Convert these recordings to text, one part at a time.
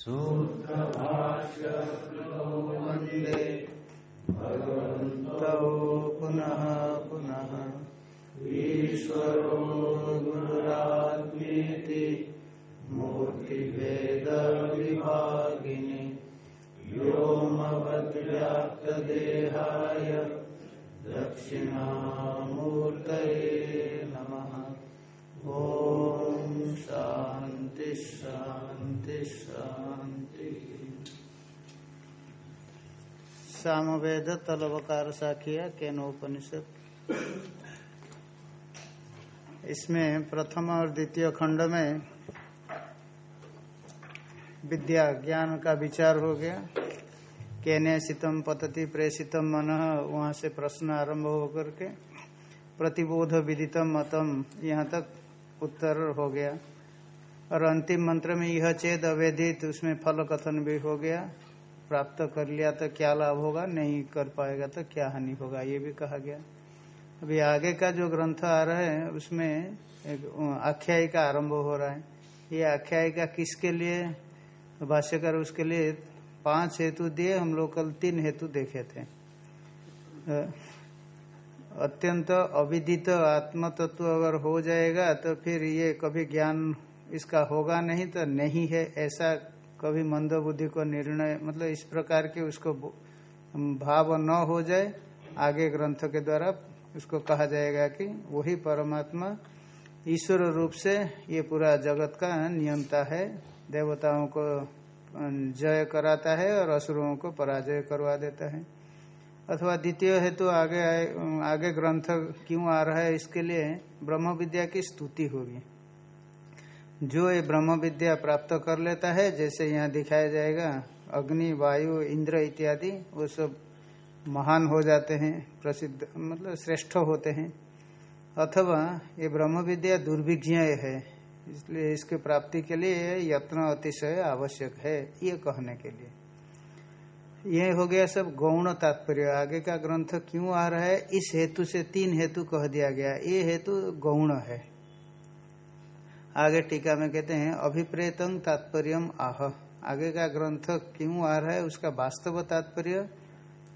सूत्रभाष्यकृतौ वंदे भगवन्तौ पुनः पुनः। ईश्वरो गुरुरात्मेति मूर्तिभेदविभागिनि। व्योमवद्व्याप्तदेहाय दक्षिणामूर्तये नमः। ॐ शान्ति शान्ति। सामवेद तलवकार साखिया केनोपनिषद। इसमें प्रथम और द्वितीय खंड में विद्या ज्ञान का विचार हो गया। केने शीतम पतति प्रेषितम मन, वहाँ से प्रश्न आरंभ होकर के प्रतिबोध विदितम मतम, यहाँ तक उत्तर हो गया। और अंतिम मंत्र में यह चेद अवेदित, उसमें फल कथन भी हो गया। प्राप्त कर लिया तो क्या लाभ होगा? नहीं कर पाएगा तो क्या हानि होगा? ये भी कहा गया। अभी आगे का जो ग्रंथ आ रहा है, उसमें एक आख्याय का आरंभ हो रहा है। ये आख्याय का किसके लिए? भाष्यकर उसके लिए पाँच हेतु दिए, हम लोग कल तीन हेतु देखे थे। अत्यंत अविदित आत्म तत्व अगर हो जाएगा तो फिर ये कभी ज्ञान इसका होगा नहीं तो नहीं है, ऐसा कभी मंद बुद्धि को निर्णय मतलब इस प्रकार के उसको भाव न हो जाए, आगे ग्रंथ के द्वारा उसको कहा जाएगा कि वही परमात्मा ईश्वर रूप से ये पूरा जगत का नियंता है, देवताओं को जय कराता है और असुरों को पराजय करवा देता है। अथवा द्वितीय हेतु आगे आगे ग्रंथ क्यों आ रहा है, इसके लिए ब्रह्म विद्या की स्तुति होगी। जो ये ब्रह्म विद्या प्राप्त कर लेता है, जैसे यहाँ दिखाया जाएगा, अग्नि, वायु, इंद्र इत्यादि, वो सब महान हो जाते हैं, प्रसिद्ध मतलब श्रेष्ठ होते हैं। अथवा ये ब्रह्म विद्या दुर्भिज्ञ है, इसलिए इसके प्राप्ति के लिए यत्न अतिशय आवश्यक है, ये कहने के लिए। ये हो गया सब गौण तात्पर्य। आगे का ग्रंथ क्यों आ रहा है? इस हेतु से तीन हेतु कह दिया गया। ये हेतु गौण है। आगे टीका में कहते हैं अभिप्रेतंग तात्पर्य आह। आगे का ग्रंथ क्यों आ रहा है, उसका वास्तव तात्पर्य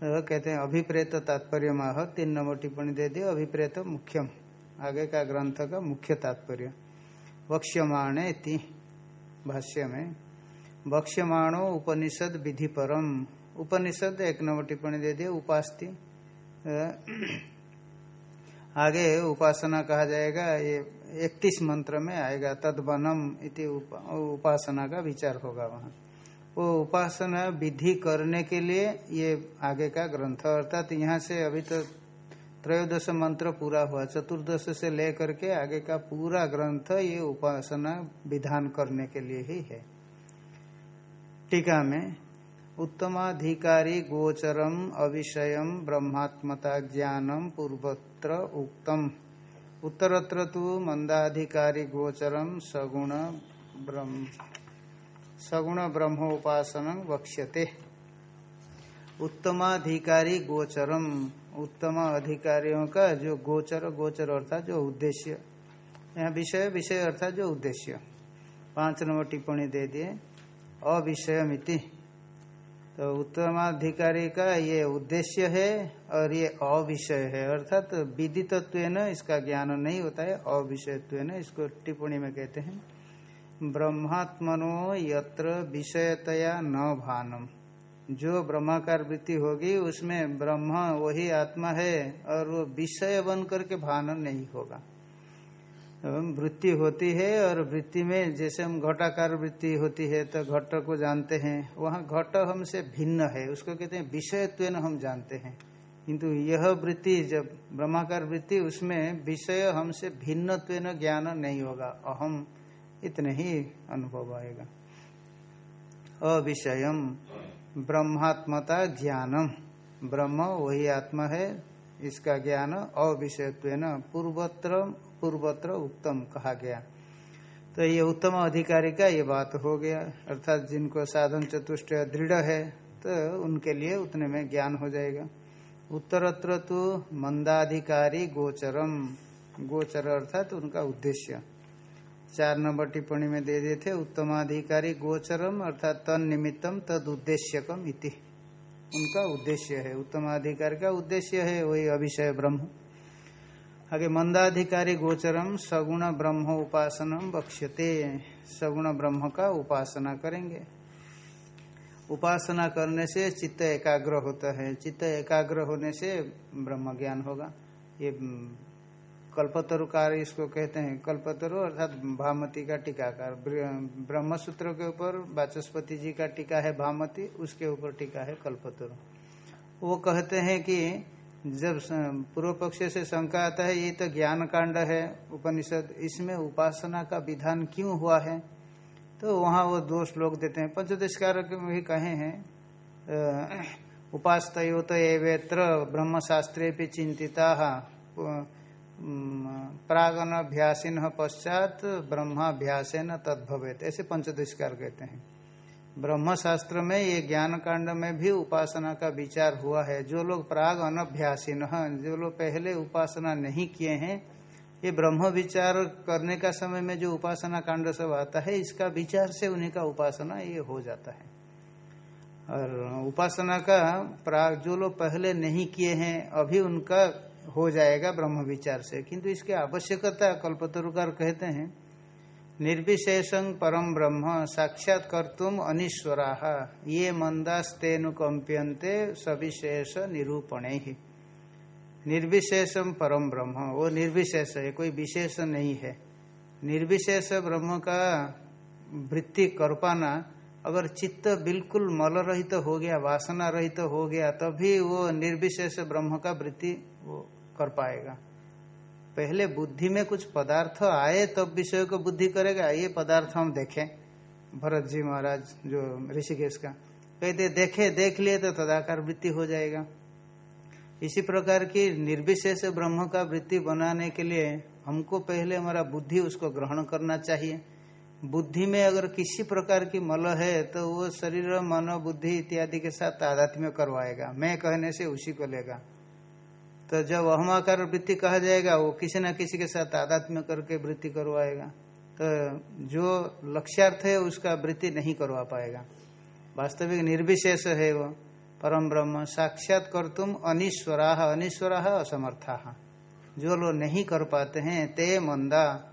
कहते हैं, अभिप्रेत तात्पर्य आह। तीन नंबर टिप्पणी दे दिए अभिप्रेत मुख्यम। आगे का ग्रंथ का मुख्य तात्पर्य, वक्ष्यमाणे भाष्य में, वक्ष्यमाणो उपनिषद विधि परम उपनिषद एक नंबर टिप्पणी दे दिए उपास्ति। आगे उपासना कहा जाएगा, ये इकतीस मंत्र में आएगा, तदवनम इति उपासना का विचार होगा वहाँ। वो उपासना विधि करने के लिए ये आगे का ग्रंथ अर्थात यहाँ से अभी तो त्रयोदश मंत्र पूरा हुआ, चतुर्दश से लेकर के आगे का पूरा ग्रंथ ये उपासना विधान करने के लिए ही है। टीका में, उत्तमाधिकारी गोचरम अविषयम ब्रह्मात्मता ज्ञानम पूर्वत्र उक्तम। उत्तरत्र तो मंदाधिकारी गोचरम सगुण ब्रह्म, सगुण ब्रह्मोपासन वक्ष्यते। उत्तमाधिकारी गोचरम उत्तम अधिकारियों का जो गोचर गोचर अर्थात जो उद्देश्य, यहाँ विषय विषय अर्थात जो उद्देश्य। पाँच नंबर टिप्पणी दे दिए, अविषयमिति। तो उत्तमाधिकारी का ये उद्देश्य है और ये अविषय है। अर्थात तो विदितत्व इसका ज्ञान नहीं होता है अविषयत्व न इसको टिप्पणी में कहते हैं। ब्रह्मात्मनो यत्र विषयतया न भानम। जो ब्रह्माकार वृत्ति होगी, उसमें ब्रह्म वही आत्मा है और वो विषय बन करके भान नहीं होगा। वृत्ति होती है और वृत्ति में जैसे हम घटाकार वृत्ति होती है तो घट को जानते हैं, वहाँ घट हमसे भिन्न है। उसको कहते हैं विषयत्व हम जानते हैं। किंतु यह वृत्ति जब ब्रह्माकार वृत्ति, उसमें विषय हमसे भिन्नत्व ज्ञान नहीं होगा। अहम इतने ही अनुभव आएगा। अविषयम ब्रह्मात्मता ज्ञानम। ब्रह्म वही आत्मा है, इसका ज्ञान अविषयत्व पूर्वत्र पूर्वत्र उत्तम कहा गया। तो ये उत्तम अधिकारी का ये बात हो गया। अर्थात जिनको साधन चतुष्ट दृढ़ है तो उनके लिए उतने में ज्ञान हो जाएगा। उत्तरत्र तो मंदाधिकारी गोचरम। गोचर अर्थात तो उनका उद्देश्य। चार नंबर टिप्पणी में दे दिए थे, उत्तमाधिकारी गोचरम अर्थात तन निमित्तम तद उद्देश्यकम इति। उनका उद्देश्य है, उत्तमाधिकारी का उद्देश्य है, वही अभिषय ब्रह्म। आगे मंदाधिकारी गोचरम सगुण ब्रह्म उपासनम बक्ष्यते। सगुण ब्रह्म का उपासना करेंगे। उपासना करने से चित्त एकाग्र होता है। चित्त एकाग्र होने से ब्रह्म ज्ञान होगा। ये कल्पतरुकार इसको कहते हैं। कल्पतरु अर्थात भामती का टीकाकार। ब्रह्म सूत्र के ऊपर वाचस्पति जी का टीका है भामती, उसके ऊपर टीका है कल्पतरु। वो कहते हैं कि जब पूर्व पक्ष से शंका आता है, ये तो ज्ञान कांड है, उपनिषद, इसमें उपासना का विधान क्यों हुआ है? तो वहाँ वो दो श्लोक देते हैं। पंचदशकार भी कहे हैं उपास तो एवेत्र ब्रह्म शास्त्रे भी चिंतिता प्रागन अभ्यासीन पश्चात ब्रह्माभ्यासेन तद्भवेत। ऐसे पंचदशकार कहते हैं। ब्रह्म शास्त्र में, ये ज्ञान कांड में भी उपासना का विचार हुआ है। जो लोग प्राग अनभ्यासीन जो लोग पहले उपासना नहीं किए हैं, ये ब्रह्म विचार करने का समय में जो उपासना कांड सब आता है, इसका विचार से उन्हीं का उपासना ये हो जाता है। और उपासना का प्राग जो लोग पहले नहीं किए हैं, अभी उनका हो जाएगा ब्रह्म विचार से। किंतु इसकी आवश्यकता कल्पतरुकार कहते हैं निर्विशेषं परम ब्रह्म साक्षात कर्तुम अनिश्वरा। ये मंदास्तेनुकंप्यंते सविशेष निरूपणे ही निर्विशेषम परम ब्रह्म। वो निर्विशेष है कोई विशेष नहीं है। निर्विशेष ब्रह्म का वृत्ति कर पाना अगर चित्त बिल्कुल मल रहित तो हो गया वासना रहित तो हो गया, तभी वो निर्विशेष ब्रह्म का वृत्ति वो कर पाएगा। पहले बुद्धि में कुछ पदार्थ आए, तब विषय को बुद्धि करेगा। ये पदार्थ हम देखें। भरत जी महाराज, जो ऋषिकेश का, कहते, देखे, देख लिए तो तदाकार वृत्ति हो जाएगा। इसी प्रकार की निर्विशेष ब्रह्म का वृत्ति बनाने के लिए हमको पहले हमारा बुद्धि उसको ग्रहण करना चाहिए। बुद्धि में अगर किसी प्रकार की मल है तो वो शरीर, मन, बुद्धि इत्यादि के साथ तादात्म्य करवाएगा। मैं कहने से उसी को लेगा। तो जब अहमाकार वृत्ति कहा जाएगा, वो किसी न किसी के साथ तादात्म्य करके वृत्ति करवाएगा। तो जो लक्ष्यार्थ है, उसका वृत्ति नहीं करवा पाएगा। वास्तविक निर्विशेष है वो। परम ब्रह्म, साक्षात कर तुम अनिश्वरा अनिश्वरा असमर्था जो लोग नहीं कर पाते हैं, ते मंदा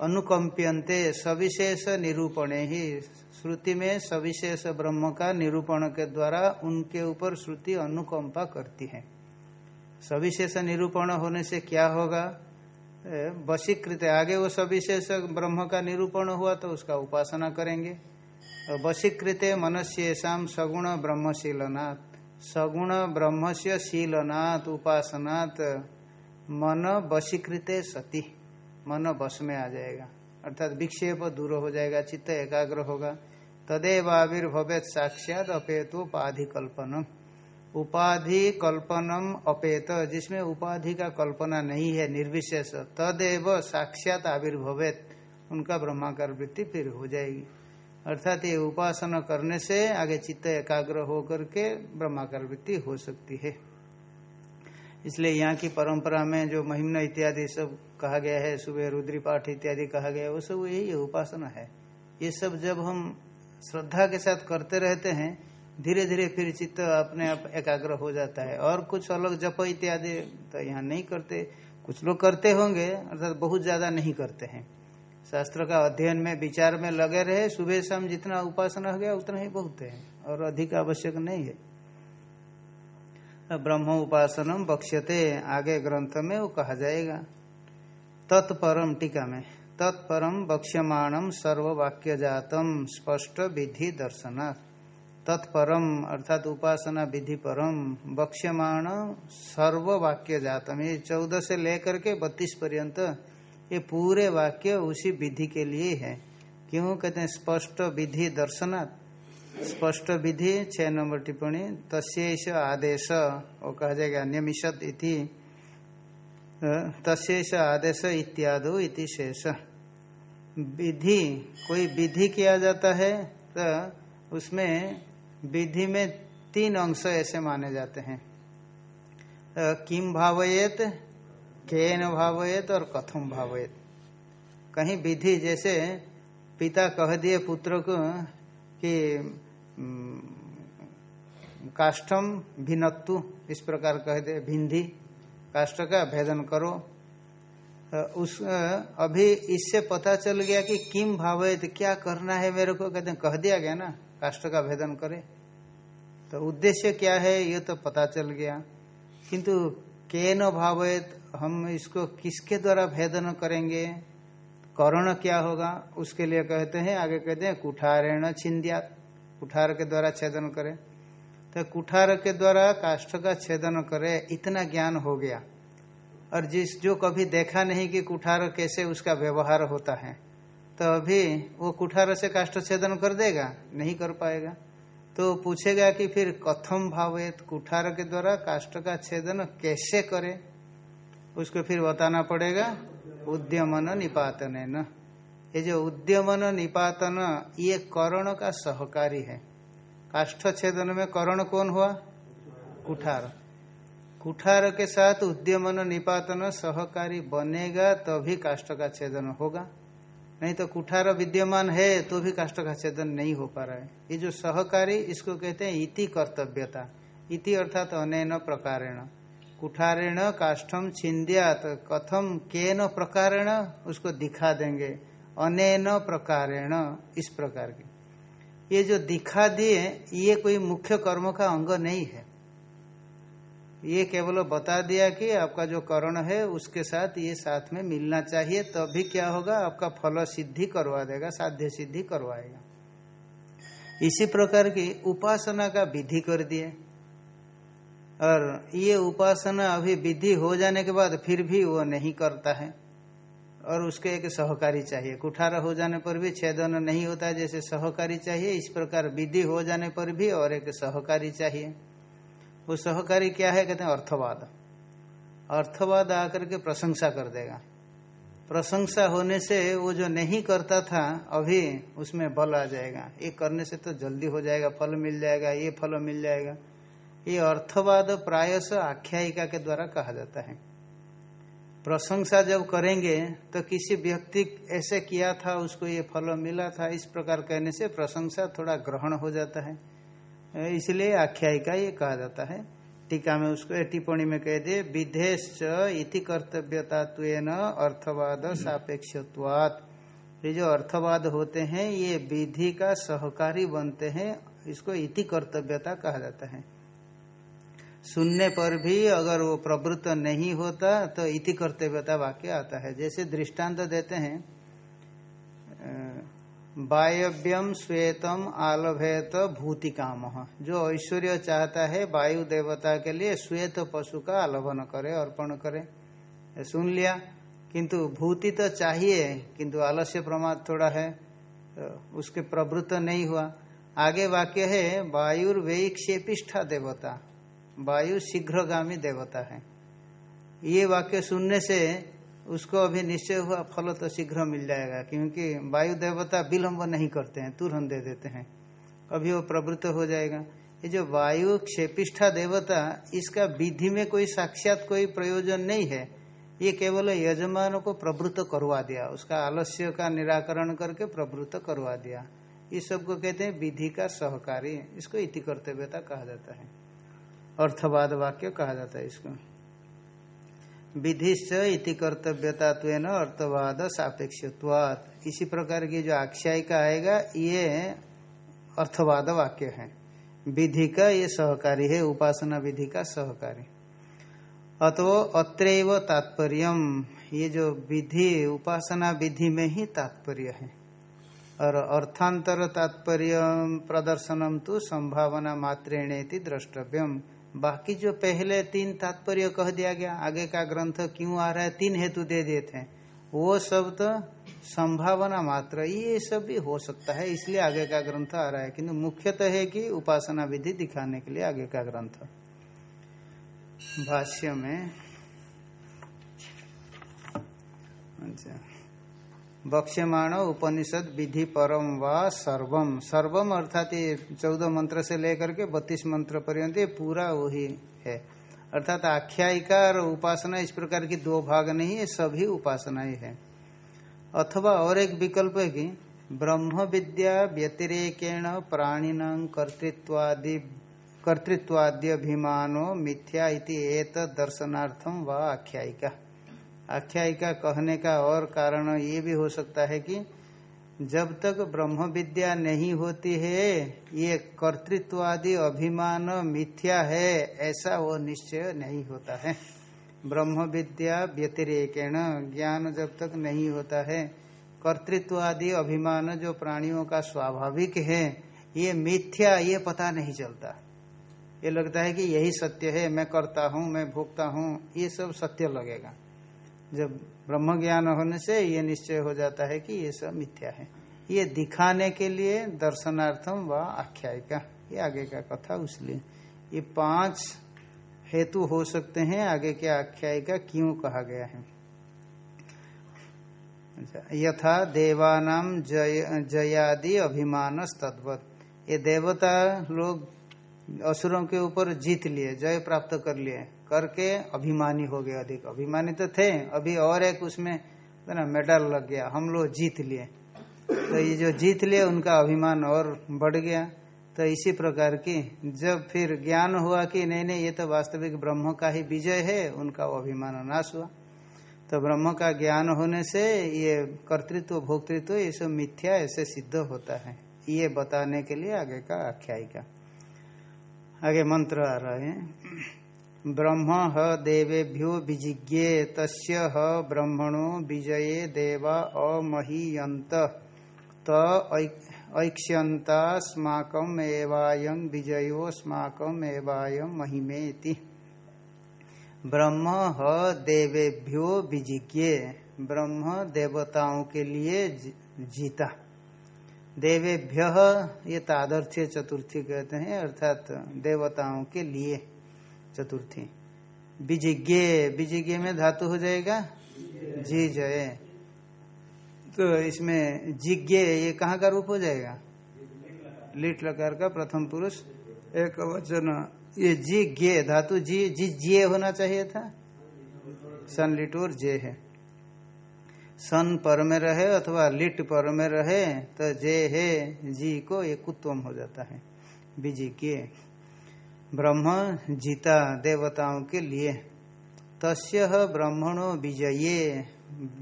अनुकंप्यंते सविशेष निरूपण ही। श्रुति में सविशेष ब्रह्म का निरूपण के द्वारा उनके ऊपर श्रुति अनुकंपा करती है। सविशेष निरूपण होने से क्या होगा? वशीकृत आगे वो सविशेष ब्रह्म का निरूपण हुआ तो उसका उपासना करेंगे। वशीकृत मनस्येषाम सगुण ब्रह्मशीलनाथ सगुण ब्रह्म से शीलनाथ उपासनात्। मन वशीकृत सती। मन बस में आ जाएगा। अर्थात विक्षेप दूर हो जाएगा, चित्त एकाग्र होगा। तदेव आविर्भवेत साक्षात अपेतोपाधि कल्पनम उपाधि कल्पनम अपेत, जिसमें उपाधि का कल्पना नहीं है, निर्विशेष, तदेव साक्षात आविर्भवेत। उनका ब्रह्माकार वृत्ति फिर हो जाएगी। अर्थात ये उपासना करने से आगे चित्त एकाग्र होकर के ब्रह्माकार वृत्ति हो सकती है। इसलिए यहाँ की परंपरा में जो महिमन इत्यादि सब कहा गया है सुबह रुद्री पाठ इत्यादि कहा गया है, वो सब यही उपासना है। ये सब जब हम श्रद्धा के साथ करते रहते हैं धीरे धीरे फिर चित्त अपने आप एकाग्र हो जाता है। और कुछ अलग जप इत्यादि तो यहाँ नहीं करते। कुछ लोग करते होंगे, अर्थात बहुत ज़्यादा नहीं करते हैं। शास्त्र का अध्ययन में, विचार में लगे रहे, सुबह शाम जितना उपासना हो गया, उतना ही बहुत है, और अधिक आवश्यक नहीं है। ब्रह्म उपासनम बक्ष्यते आगे ग्रंथ में वो कहा जाएगा। तत्परम टीका में, तत्परम बक्ष्यमाणम सर्ववाक्य जातम स्पष्ट विधि दर्शना तत्परम, अर्थात उपासना विधि परम बक्ष्यमाण सर्ववाक्य जातम। ये चौदह से लेकर के बत्तीस पर्यंत ये पूरे वाक्य उसी विधि के लिए है। क्यों? कहते हैं, स्पष्ट विधि दर्शनात्। स्पष्ट विधि, छह नंबर टिप्पणी तस्ेष आदेश। वो कहा जाएगा नियमिषद इति। तस्ेष आदेश इत्यादि इति शेष। विधि, कोई विधि किया जाता है तो उसमें विधि में तीन अंश ऐसे माने जाते हैं। किम भावयेत, केन भावयत और कथम भावयत। कहीं विधि जैसे पिता कह दिए पुत्र को कि काष्ठम भिन्नत्तु, इस प्रकार कह दे भिंधी काष्ठ का भेदन करो। उस अभी इससे पता चल गया कि किम भाव क्या करना है मेरे को? कहते कह दिया गया ना। काष्ठ का भेदन करे। तो उद्देश्य क्या है, ये तो पता चल गया। किंतु के न भाव हम इसको किसके द्वारा भेदन करेंगे? करण क्या होगा? उसके लिए कहते हैं, आगे कहते हैं, कुठारेण छिंदिया कुठार के द्वारा छेदन करे। तो कुठार के द्वारा काष्ठ का छेदन करे, इतना ज्ञान हो गया। और जिस, जो कभी देखा नहीं कि कुठार कैसे उसका व्यवहार होता है। तो अभी वो कुठार से काष्ठ छेदन कर देगा, नहीं कर पाएगा। तो पूछेगा कि फिर कथम भावेत कुठार के द्वारा काष्ठ का छेदन कैसे करे? उसको फिर बताना पड़ेगा, उद्यमन निपातन न ये जो उद्यमन निपातन, ये करण का सहकारी है। काष्ठ छेदन में करण कौन हुआ? कुठार। कुठार के साथ उद्यमन निपातन सहकारी बनेगा, तभी तो काष्ठ का छेदन होगा। नहीं तो कुठार विद्यमान है तो भी काष्ट का छेदन नहीं हो पा रहा है। ये जो सहकारी, इसको कहते हैं इति कर्तव्यता। इति अर्थात अनैन प्रकारेण। कुठारेण काष्ठम छिंदियात कथम के न प्रकारेण, उसको दिखा देंगे। अनैन प्रकारेण, इस प्रकार की। ये जो दिखा दिए, ये कोई मुख्य कर्म का अंग नहीं है। ये केवल बता दिया कि आपका जो करण है, उसके साथ ये साथ में मिलना चाहिए, तभी तो क्या होगा? आपका फल सिद्धि करवा देगा, साध्य सिद्धि करवाएगा। इसी प्रकार की उपासना का विधि कर दिए। और ये उपासना अभी विधि हो जाने के बाद फिर भी वो नहीं करता है। और उसके एक सहकारी चाहिए। कुठार हो जाने पर भी छेदन नहीं होता जैसे सहकारी चाहिए, इस प्रकार विधि हो जाने पर भी और एक सहकारी चाहिए। वो सहकारी क्या है? कहते हैं अर्थवाद। अर्थवाद आकर के प्रशंसा कर देगा। प्रशंसा होने से वो जो नहीं करता था, अभी उसमें बल आ जाएगा। ये करने से तो जल्दी हो जाएगा, फल मिल जाएगा, ये फल मिल जाएगा। ये अर्थवाद प्रायश आख्यायिका के द्वारा कहा जाता है। प्रशंसा जब करेंगे तो किसी व्यक्ति ऐसे किया था, उसको ये फल मिला था, इस प्रकार कहने से प्रशंसा थोड़ा ग्रहण हो जाता है। इसलिए आख्यायिका ये कहा जाता है। टीका में उसको टिप्पणी में कह दिए विधेश इति कर्तव्यता अर्थवाद सापेक्षत्वात। ये जो अर्थवाद होते हैं, ये विधि का सहकारी बनते हैं, इसको इति कर्तव्यता कहा जाता है। सुनने पर भी अगर वो प्रवृत्त नहीं होता तो इति कर्तव्यता वाक्य आता है। जैसे दृष्टांत देते हैं वायव्यम श्वेतम आलभेत भूति काम जो ऐश्वर्य चाहता है, वायु देवता के लिए श्वेत पशु का आलभन करे, अर्पण करे। सुन लिया? किंतु भूति तो चाहिए, किंतु आलस्य प्रमाद थोड़ा है तो उसके प्रवृत्त नहीं हुआ। आगे वाक्य है वायुर्वेक्षेपिष्ठा देवता वायु शीघ्रगामी देवता है। ये वाक्य सुनने से उसको अभी निश्चय हुआ फल तो शीघ्र मिल जाएगा, क्योंकि वायु देवता विलंब नहीं करते हैं, तुरंत दे देते हैं। अभी वो प्रवृत्त हो जाएगा। ये जो वायु क्षेपिष्ठा देवता, इसका विधि में कोई साक्षात कोई प्रयोजन नहीं है। ये केवल यजमान को प्रवृत्त करवा दिया, उसका आलस्य का निराकरण करके प्रवृत्त करवा दिया। इस सबको कहते हैं विधि का सहकारी। इसको इति कर्तव्यता कहा जाता है। अर्थवाद वाक्य कहा जाता है इसको। इति कर्तव्यता अर्थवाद सापेक्ष इसी प्रकार की जो आख्यायिका आएगा, ये अर्थवाद वाक्य है। विधि का ये सहकारी है, उपासना विधि का सहकारी। अतो अत्रैव तात्पर्य ये जो विधि, उपासना विधि में ही तात्पर्य है। और अर्थांतर तात्पर्य प्रदर्शनम तो संभावना मात्रेणेति द्रष्टव्यम। बाकी जो पहले तीन तात्पर्य कह दिया गया, आगे का ग्रंथ क्यों आ रहा है, तीन हेतु दे दिए थे वो सब तो संभावना मात्र, ये सब भी हो सकता है, इसलिए आगे का ग्रंथ आ रहा है। किंतु मुख्यतः है कि उपासना विधि दिखाने के लिए आगे का ग्रंथ। भाष्य में अच्छा। बक्ष्यमाण उपनिषद विधि परम व सर्वम। सर्वम अर्थात ये चौदह मंत्र से लेकर के बत्तीस मंत्र पर्यंत ये पूरा वही है। अर्थात आख्यायिका और उपासना इस प्रकार की दो भाग नहीं है सभी उपासना ही। है अथवा और एक विकल्प है कि ब्रह्म विद्या व्यतिरेकेण प्राणीन कर्तृत्वादि कर्तृत्वाद्यभिमानो मिथ्या इति एत दर्शनार्थम व आख्यायिका। आख्यायिका कहने का और कारण ये भी हो सकता है कि जब तक ब्रह्म विद्या नहीं होती है, ये कर्तृत्वादि अभिमान मिथ्या है, ऐसा वो निश्चय नहीं होता है। ब्रह्म विद्या व्यतिरेकेण, ज्ञान जब तक नहीं होता है कर्तृत्व आदि अभिमान जो प्राणियों का स्वाभाविक है, ये मिथ्या, ये पता नहीं चलता। ये लगता है कि यही सत्य है, मैं करता हूँ, मैं भोगता हूँ, ये सब सत्य लगेगा। जब ब्रह्म ज्ञान होने से ये निश्चय हो जाता है कि ये सब मिथ्या है। ये दिखाने के लिए दर्शनार्थम व आख्यायिका। ये आगे का कथा उसलिए ये पाँच हेतु हो सकते हैं आगे के आख्यायिका क्यों कहा गया है। अच्छा, यथा देवानाम जय जयादि अभिमान तद्वत। ये देवता लोग असुरों के ऊपर जीत लिए जय प्राप्त कर लिए। करके अभिमानी हो गए अधिक। अभिमानी तो थे, अभी और एक उसमें तो ना, मेडल लग गया। हम लोग जीत लिए। तो ये जो जीत लिए, उनका अभिमान और बढ़ गया। तो इसी प्रकार की जब फिर ज्ञान हुआ कि नहीं नहीं, ये तो वास्तविक ब्रह्म का ही विजय है, उनका अभिमान नाश हुआ। तो ब्रह्म का ज्ञान होने से ये कर्तृत्व, भोक्तृत्व, ये सब मिथ्या ऐसे सिद्ध होता है। ये बताने के लिए आगे का आख्यायिका। आगे मंत्र आ रहा है। ब्रह्म ह देवेभ्यो विजिज्ञे, तस्य ह ब्रह्मणो विजये देवा अमहीयंत त ऐक्ष्यंतास्माकम एवायं विजयोस्माकम एवायं महिमेति। ब्रह्म ह देवेभ्यो विजिज्ञे, ब्रह्म देवताओं के लिए जीता। देवेभ्य, ये तादर्थ्य चतुर्थी कहते हैं, अर्थात देवताओं के लिए। चतुर्थी। विजिज्ञ विजिज्ञ में धातु हो जाएगा? जी जय। तो इसमें जिज्ञ, ये कहाँ का रूप हो जाएगा? लिट लकार का प्रथम पुरुष। एक वचन, ये जी गे धातु जी जी जे होना चाहिए था। सन लिट और जे है। सन पर में रहे अथवा लिट पर में रहे तो जे है, जी को ये कुत्वम हो जाता है। बीजी के ब्रह्म जीता देवताओं के लिए। तस्य ब्रह्मणो विजये।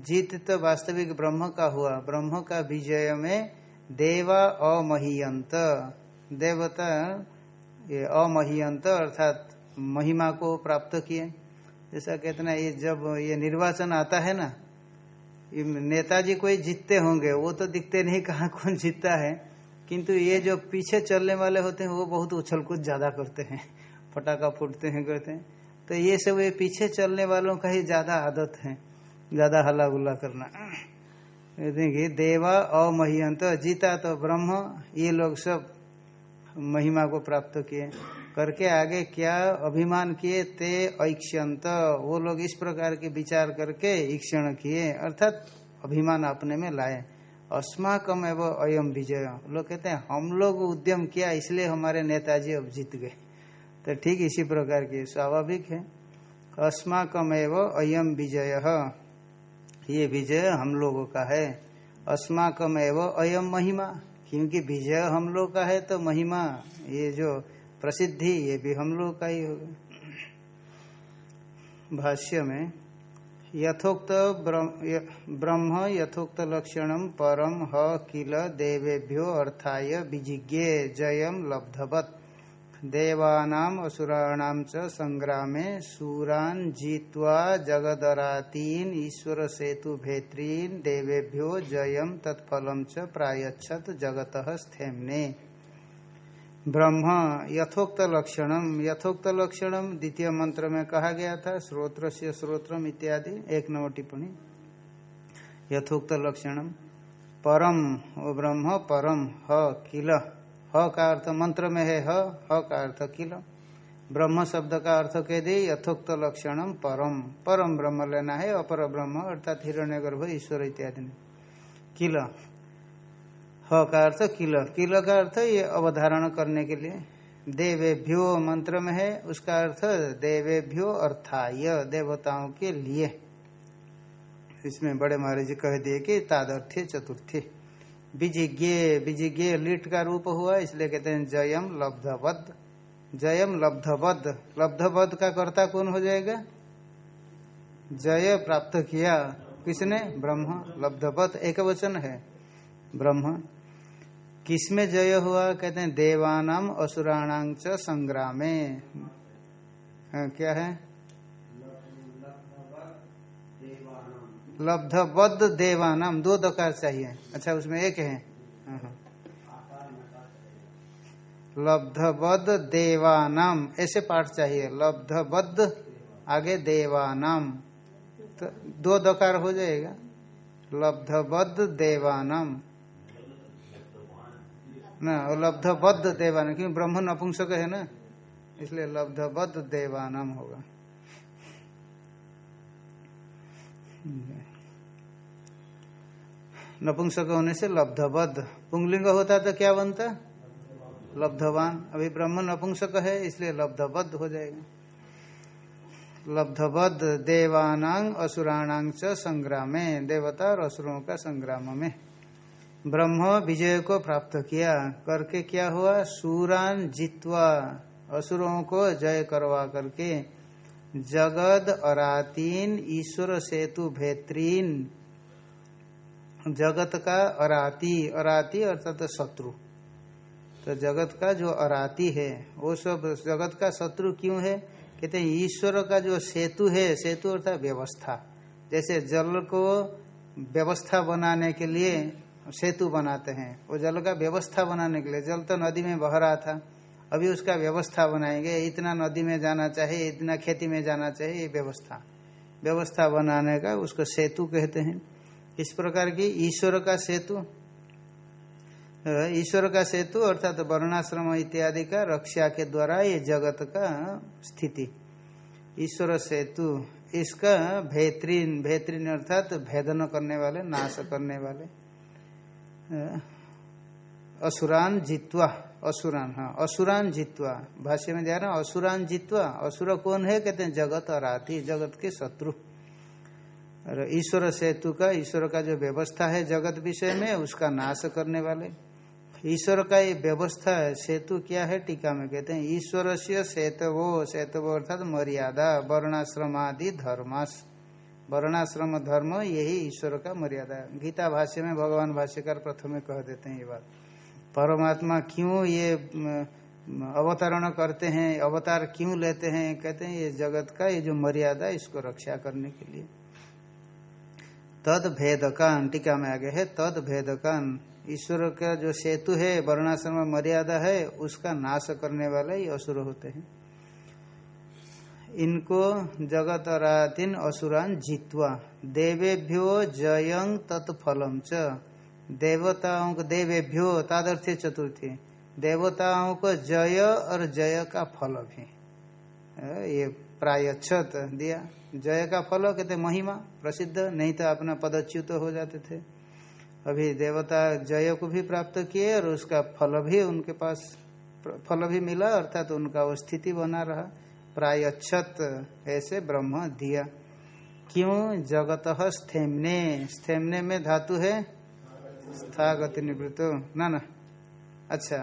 जीत तो वास्तविक ब्रह्म का हुआ। ब्रह्म का विजय में देवा अमहियंत। देवता ये अमहियंत अर्थात महिमा को प्राप्त किए। जैसा कहते ना, ये जब ये निर्वाचन आता है ना नेताजी कोई जीतते होंगे, वो तो दिखते नहीं कहा कौन जीतता है। किंतु ये जो पीछे चलने वाले होते हैं, वो बहुत उछल कूद ज़्यादा करते हैं, फटाका फूटते हैं, करते हैं। तो ये सब ये पीछे चलने वालों का ही ज़्यादा आदत है, ज़्यादा हल्ला गुल्ला करना देखिए, देवा अमहियंत जीता तो ब्रह्म, ये लोग सब महिमा को प्राप्त किए। करके आगे क्या अभिमान किए, ते ऐक्ष्यंत वो लोग इस प्रकार के विचार करके ईक्षण किए, अर्थात अभिमान अपने में लाए। अस्माकम एवं अयम विजय। लोग कहते हैं, हम लोग उद्यम किया, इसलिए हमारे नेताजी अब जीत गए। तो ठीक इसी प्रकार की स्वाभाविक है। अस्माकम एवं अयम विजय। ये विजय हम लोगों का है। अस्माकम एवं अयम महिमा। क्योंकि विजय हम लोग का है तो महिमा, ये जो प्रसिद्धि, ये भी हम लोग का ही होगा। भाष्य में यथोक्त ब्रह्म यथोक्त लक्षण परम ह किल देवेभ्यो अर्थाय विजिज्ञे जयम लब्धवत। देवानाम असुराणाम च संग्रामे सूरान जीत्वा जगदरातीन ईश्वर सेतु भेत्रीन देवेभ्यो जयम तत्फलम च जगत स्थेमने। ब्रह्म यथोक्त लक्षणम यथोक्त लक्षणम, द्वितीय मंत्र में कहा गया था श्रोत्र से श्रोत्रम इत्यादि, एक नंबर टिप्पणी। यथोक्त लक्षणम, परम वो ब्रह्म, परम, ह, किल। ह का अर्थ मंत्र में है, ह ह का अर्थ किल। ब्रह्म शब्द का अर्थ कह दे, यथोक्त लक्षणम, परम। परम ब्रह्म लेना है, अपर ब्रह्म, अर्थात हिरण्य ईश्वर इत्यादि किल। ह का अर्थ किल किल का अर्थ ये अवधारण करने के लिए। देवेभ्यो मंत्र में है, उसका अर्थ देवेभ्यो अर्थाय, देवताओं के लिए। इसमें बड़े महाराज जी कह दिए कि तादर्थ्य चतुर्थी। विजिज्ञ विजिज्ञ लिट का रूप हुआ, इसलिए कहते हैं जयम लब्धवद। जयम लब्धवद। लब्धवद का कर्ता कौन हो जाएगा? जय प्राप्त किया। किसने? ब्रह्म। लब्धवत एक वचन है। ब्रह्म। किसमें जय हुआ? कहते हैं देवानाम असुराणां च संग्रामे। हाँ, क्या है? लब्धबद्ध देवानाम दो दकार चाहिए। अच्छा उसमें एक है। हाँ, हाँ। लब्धबद्ध देवानाम ऐसे पाठ चाहिए। लब्धबद्ध आगे देवानाम। तो दो दकार हो जाएगा। लब्धबद्ध देवानाम। न, लब्धबद्ध देवानाम क्योंकि ब्रह्म नपुंसक है ना, इसलिए लब्धबद्ध देवानाम होगा। नपुंसक होने से लब्धबद्ध। पुंगलिंग होता तो क्या बनता? लब्धवान। अभी ब्रह्म नपुंसक है, इसलिए लब्धबद्ध हो जाएगा। लब्धबद्ध देवानांग असुराणांग संग्रामे, देवता और असुरों का संग्राम में ब्रह्म विजय को प्राप्त किया। करके क्या हुआ? सूरान जित्वा, असुरों को जय करवा करके, जगद अरातीन, ईश्वर सेतु भेत्रीन, जगत का अराती अराती अर्थात शत्रु। तो जगत का जो अराती है, वो सब जगत का शत्रु क्यों है? कहते हैं, ईश्वर का जो सेतु है, सेतु अर्थात व्यवस्था। जैसे जल को व्यवस्था बनाने के लिए सेतु बनाते हैं। वो जल का व्यवस्था बनाने के लिए। जल तो नदी में बह रहा था। अभी उसका व्यवस्था बनाएँगे। इतना नदी में जाना चाहिए, इतना खेती में जाना चाहिए, ये व्यवस्था। व्यवस्था बनाने का उसको सेतु कहते हैं। इस प्रकार की ईश्वर का सेतु ईश्वर का सेतु अर्थात तो वर्णाश्रम इत्यादि का रक्षा के द्वारा ये जगत का स्थिति। ईश्वर सेतु, इसका भेत्रीन भेत्रीन अर्थात भेदन करने वाले, नाश करने वाले। असुरान जित्वा, असुरान हाँ असुरान जित्वा, भाष्य में जा रहा असुरान जित्वा, असुर कौन है? कहते हैं, जगत और आती, जगत के शत्रु। और ईश्वर सेतु का, ईश्वर का जो व्यवस्था है जगत विषय में, उसका नाश करने वाले। ईश्वर का ये व्यवस्था है, सेतु क्या है? टीका में कहते हैं ईश्वर से सेतवो सेतवो अर्थात मर्यादा वर्णाश्रम आदि धर्मास। वर्णाश्रम धर्म, यही ईश्वर का मर्यादा है। गीता भाष्य में भगवान भाष्यकार प्रथम कह देते हैं ये बात। परमात्मा क्यों ये अवतरण करते हैं, अवतार क्यों लेते हैं? कहते हैं ये जगत का ये जो मर्यादा इसको रक्षा करने के लिए। तद भेदकान, टीका में आगे है, तद भेदकान। ईश्वर का जो सेतु है, वर्णाश्रम मर्यादा है, उसका नाश करने वाले ये असुर होते हैं। इनको जगत रातिन असुरान जीतवा। देवेभ्यो जयं तत्फलम च। देवताओं को देवेभ्यो तादर्थ्य चतुर्थी। देवताओं को जय और जय का फल भी। ये प्रायच्छत दिया। जय का फल कहते महिमा, प्रसिद्ध, नहीं तो अपना पदच्युत हो जाते थे। अभी देवता जय को भी प्राप्त किए और उसका फल भी उनके पास फल भी मिला, अर्थात तो उनका वो स्थिति बना रहा। प्रायच्छत, ऐसे ब्रह्म दिया। क्यों? जगत स्थेमने। स्थेमने में धातु है? स्थागति निवृत्त। ना ना। अच्छा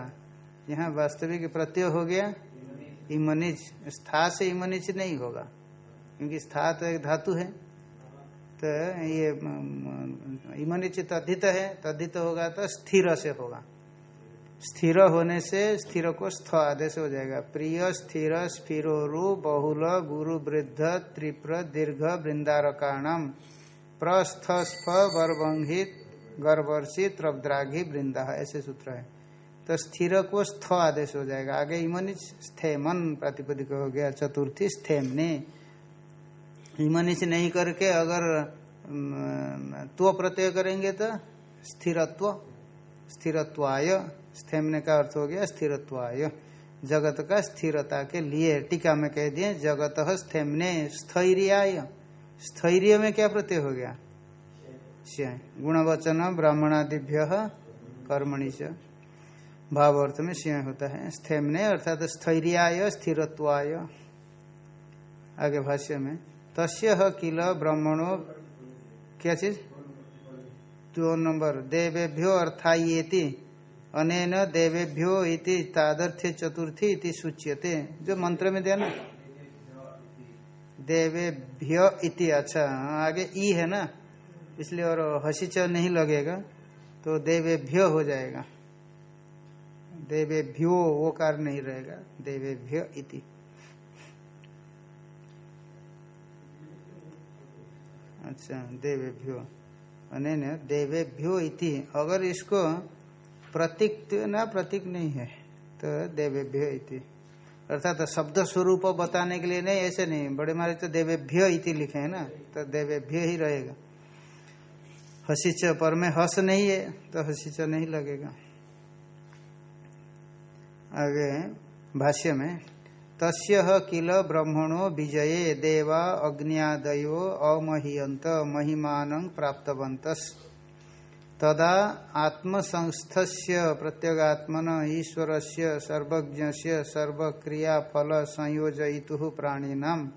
यहाँ वास्तविक प्रत्यय हो गया। इमनिज। स्था से इमनिज नहीं होगा, क्योंकि स्था तो एक धातु है। तो ये इमनिच तद्धित है। तद्धित होगा तो स्थिर से होगा। स्थिर होने से स्थिर को स्थ आदेश हो जाएगा। प्रिय, स्थिर स्फिरोरु बहुल, गुरु, वृद्ध, त्रिप्र, दीर्घ, वृंदारकाणम। प्रस्थ, स्फ, वर्वंहित गर्वर्षि त्रब्द्राघी वृंदा। ऐसे सूत्र है। तो स्थिर को स्थ आदेश हो जाएगा। आगे इमनिच स्थेमन प्रातिपदिक हो गया। चतुर्थी स्थेमने। इमनिच नहीं करके अगर त्व प्रत्यय करेंगे तो स्थिरत्व, स्थिरत्वाय स्थेमने का अर्थ हो गया स्थिरत्वाय। जगत का स्थिरता के लिए टीका में कह दिए, जगत स्थेमने स्थर्याय। स्थैर्य में क्या प्रत्यय हो गया? गुणवचन, ब्राह्मणादिभ्य कर्मणि से भाव अर्थ में सिंह होता है। स्थेमने अर्थात स्थैर्याय, स्थिरत्वाय। आगे भाष्य में, तस्य किल ब्राह्मणो, क्या चीज़? दो नंबर। देवेभ्यो अर्थाएति अनेन देवेभ्यो इति तादर्थ्य चतुर्थी इति सूच्यते। जो मंत्र में दिया ना? देवेभ्य इति अच्छा आगे ई है ना? इसलिए और हसीच नहीं लगेगा तो देवेभ्य हो जाएगा। देवेभ्यो, वो कार नहीं रहेगा। देवेभ्य इति। अच्छा देवेभ्यो। अने देवेभ्यो इति। अगर इसको प्रतीक तो ना, प्रतीक नहीं है। तो देवेभ्य अर्थात तो शब्द स्वरूप बताने के लिए नहीं, ऐसे नहीं। बड़े मारे तो देवेभ्य लिखे है ना तो देवेभ्य ही रहेगा। हसीच पर में हस नहीं है तो हसीच नहीं लगेगा। आगे, भाष्य में तस्य किल ब्रह्मणो विजये देवा अग्नियादयो अमहीयंत महिमान प्राप्तवंत तदा आत्मसंस्थस्य प्रत्यगात्मन ईश्वरस्य सर्वज्ञस्य सर्वक्रियाफल संयोजयितु प्राणिनाम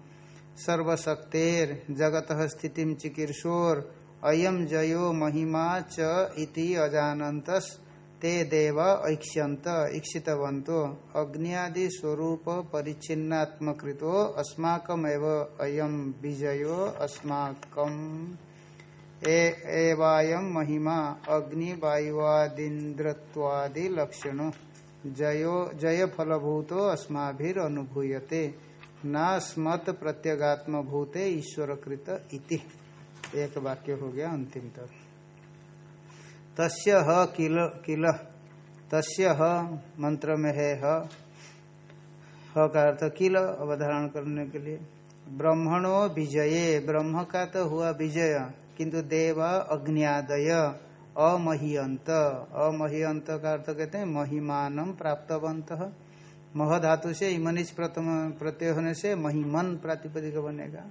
सर्वशक्तेर जगत स्थिति चिकीर्षोर अयम जयो महिमा च इति अजानन्तस् ते देव ऐक्ष्यंत ईक्षितवंतो अग्नियादि स्वरूप परिच्छिन्नात्मकृतो अस्माकमेव अयम विजयो अस्माकम एवायम महिमा अग्नि वायुवादिन्द्रत्वादि लक्षण जयो जय फलभूतो अस्माभिर अनुभूयते न स्मत् प्रत्यगात्म भूते ईश्वरकृत इति। एक वाक्य हो गया अंतिम तक। तस्य ह किल किल। तस्य ह मंत्र में है। ह का अर्थ किल, अवधारण करने के लिए। ब्रह्मणो विजये। ब्रह्म का तो हुआ विजय। किंतु देव अग्नियादय अमहियंत अमहियंत का अर्थ कहते हैं महिमान प्राप्तवंत मह धातु से इमनिच प्रथम प्रत्यय होने से महिमन प्रातिपदिक बनेगा।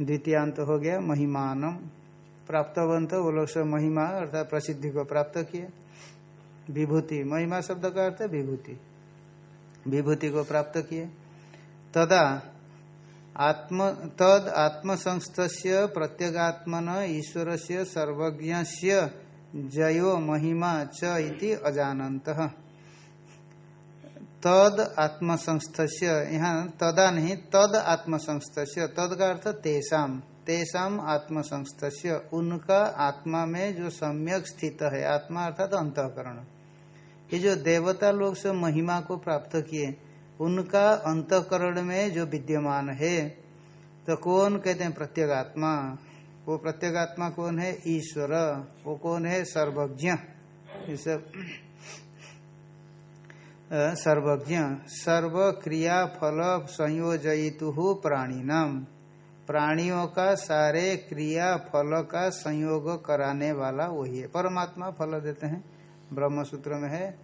द्वितीयांत हो गया महिमानम प्राप्तवंत वो लोग सब महिमा अर्थात प्रसिद्धि को प्राप्त किए। विभूति, महिमा शब्द का अर्थ विभूति। विभूति को प्राप्त किए। तदा आत्म तद आत्मसंस्थ प्रत्यगात्मन ईश्वर से सर्वज्ञ जयो महिमा च इति अजानत तद आत्मसंस्थ यहाँ तदा नहीं, तद आत्मसंस्थ तद का अर्थ तेषाम तेषाम आत्मसंस्थ उनका आत्मा में जो सम्यक स्थित है, आत्मा अर्थात अंतकरण। ये जो देवता लोग से महिमा को प्राप्त किए उनका अंतकरण में जो विद्यमान है तो कौन कहते हैं प्रत्येगात्मा? वो प्रत्येगात्मा कौन है? ईश्वर। वो कौन है? सर्वज्ञ। सर्वज्ञ। सर्व क्रिया फल संयोजयितु प्राणी नाम प्राणियों का सारे क्रिया फल का संयोग कराने वाला वही है। परमात्मा फल देते हैं। ब्रह्म सूत्र में है।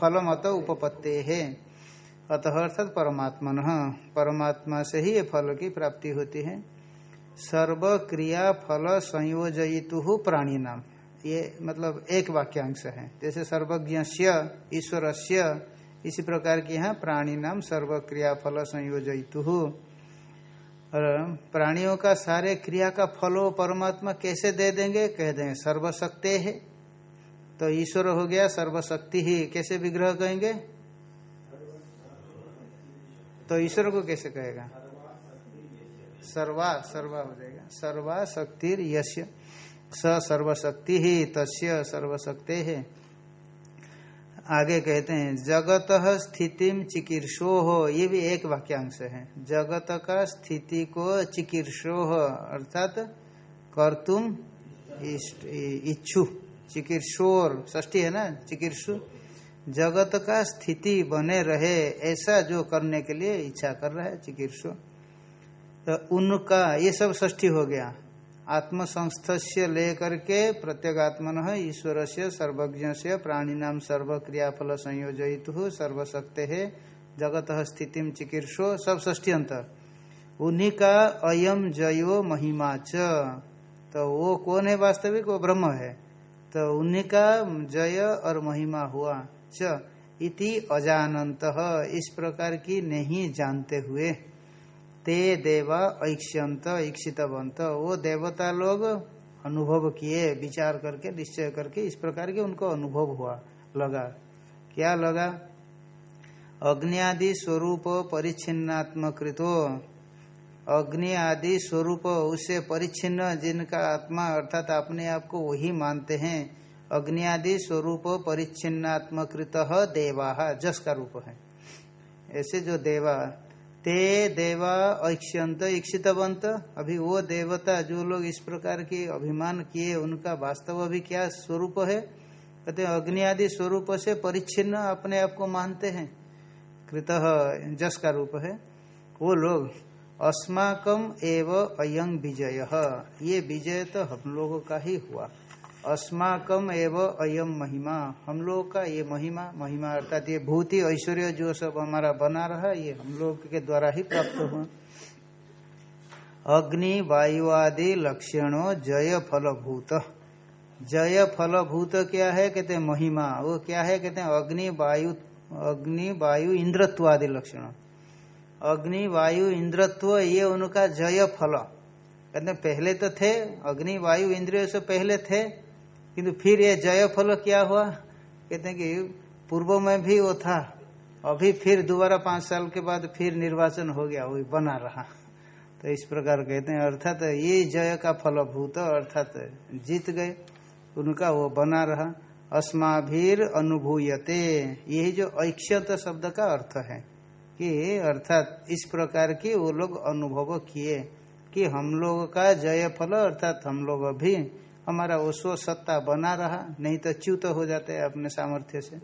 फलमत उपपत्ते है। अतः अर्थात परमात्मन, परमात्मा से ही ये फल की प्राप्ति होती है। सर्व क्रिया फल संयोजयितु प्राणी नाम ये मतलब एक वाक्यांश है। जैसे सर्वज्ञ ईश्वर से इसी प्रकार की यहाँ प्राणी नाम सर्व क्रिया फल संयोजित और प्राणियों का सारे क्रिया का फलो परमात्मा कैसे दे देंगे? कह देंगे सर्वशक्ति है। तो ईश्वर हो गया, सर्वशक्ति ही। कैसे विग्रह कहेंगे? तो ईश्वर को कैसे कहेगा? सर्वा सर्वा हो जाएगा। सर्वा शक्ति यश्य स सर्वशक्ति ही, तस्य सर्वशक्ति है। आगे कहते हैं, जगत स्थिति चिकीर्षो। हो ये भी एक वाक्यांश है। जगत का स्थिति को चिकीर्षो। अर्थात कर्तुम इच्छु। चिकीर्षोर ष्टी है ना? चिकीर्षु जगत का स्थिति बने रहे, ऐसा जो करने के लिए इच्छा कर रहा है चिकीर्षु तो उनका, ये सब ष्ठी हो गया। आत्मसंस्थ से लेकर के प्रत्यगात्मन ईश्वर से सर्वज्ञ से प्राणीनाम सर्वक्रियाफल संयोजित सर्वशक्ति है जगत स्थिति चिकीर्षो सब ष्टी अंतर। उन्हीं का अयम जयो महिमा च। तो वो कौन है वास्तविक? वो ब्रह्म है। तो उन्हीं का जय और महिमा हुआ। च, इति अजानंत इस प्रकार की नहीं जानते हुए। ते देवा ऐक्ष्यंत ईक्षितवंत वो देवता लोग अनुभव किए, विचार करके, निश्चय करके इस प्रकार के उनको अनुभव हुआ, लगा। क्या लगा? अग्नि आदि स्वरूप परिच्छिन्नात्मकृतो। अग्नि आदि स्वरूप, उससे परिच्छिन्न जिनका आत्मा अर्थात अपने आप को वही मानते हैं, अग्नि आदि स्वरूप परिच्छिन्नात्मकृत देवा, जस का रूप है। ऐसे जो देवा, ते देवा ऐक्ष्यंत इक्षितवंत अभी वो देवता जो लोग इस प्रकार के अभिमान किए, उनका वास्तव अभी क्या स्वरूप है? कहते अग्नि आदि स्वरूप से परिच्छिन्न अपने आप को मानते हैं। कृत जस का रूप है। वो लोग अस्माकम एव अयंग विजय। ये विजय तो हम लोगों का ही हुआ। अस्माकम एव अयम महिमा। हम लोग का ये महिमा महिमा अर्थात ये भूति, ऐश्वर्य जो सब हमारा बना रहा, ये हम लोग के द्वारा ही प्राप्त हुआ। अग्नि, वायु आदि, लक्षणों, जय फलभूत। जय फलभूत क्या है? कहते हैं महिमा। वो क्या है? कहते अग्नि, वायु अग्नि, वायु, इंद्रत्व आदि लक्षण। अग्नि, वायु, इंद्रत्व, ये उनका जय फल। कहते पहले तो थे, अग्नि, वायु, इंद्रिय से पहले थे, किंतु फिर ये जय फल क्या हुआ? कहते हैं कि पूर्व में भी वो था, अभी फिर दोबारा पाँच साल के बाद फिर निर्वाचन हो गया, वही बना रहा। तो इस प्रकार कहते हैं, अर्थात ये जय का फलभूत, अर्थात जीत गए, उनका वो बना रहा। अस्माभीर अनुभूयते, यही जो ऐक्षत शब्द का अर्थ है। कि अर्थात इस प्रकार की वो लोग अनुभव किए कि हम लोग का जय फल, अर्थात हम लोग अभी हमारा स्व सत्ता बना रहा, नहीं तो च्युत हो जाते अपने सामर्थ्य से।